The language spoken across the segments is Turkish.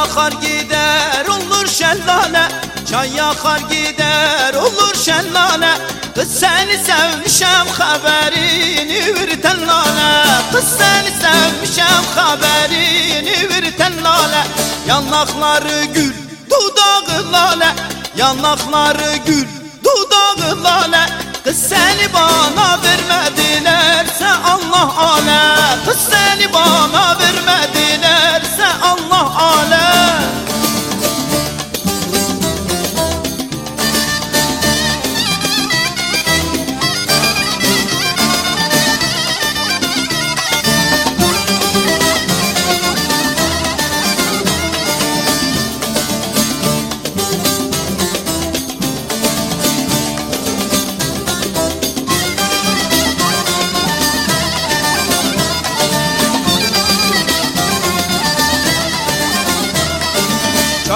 yakar gider olur şellale. Çay yakar gider olur şellale. Kız seni sevmişem haberini bir tellale Kız seni sevmişem haberini bir tellale Yanakları gül dudağı lale. Yanakları gül dudağı lale. Kız seni bana vermedilerse Allah ale Kız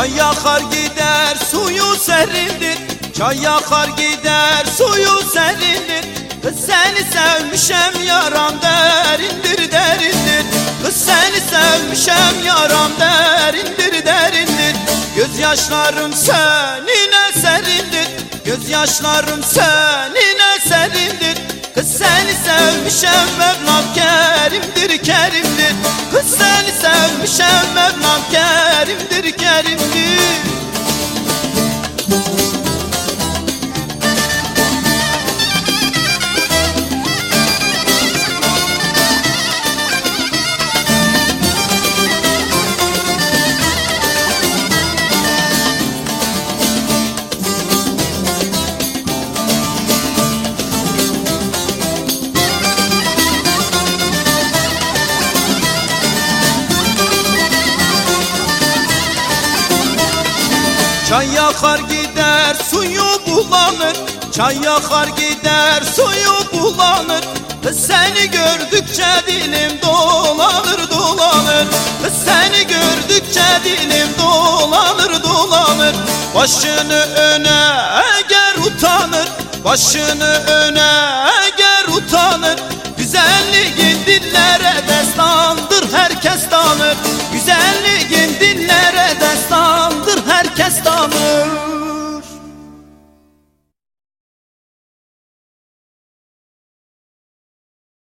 Çay yakar gider suyu serindir. Çay yakar gider suyu serindir. Kız seni sevmişem yaram derindir derindir. Kız seni sevmişem yaram derindir derindir. Gözyaşlarım senine serindir. Gözyaşlarım senine serindir. Kız seni sevmişem Mevlam kerimdir kerimdir. Kız seni sevmişem Mevlam kerimdir Çay yakar gider suyu bulanır. Çay yakar gider suyu bulanır. Kız seni gördükçe dilim dolanır dolanır. Kız seni gördükçe dilim dolanır dolanır. Başını öne eğer utanır. Başını öne eğer utanır. Güzelliğin dillere destandır herkes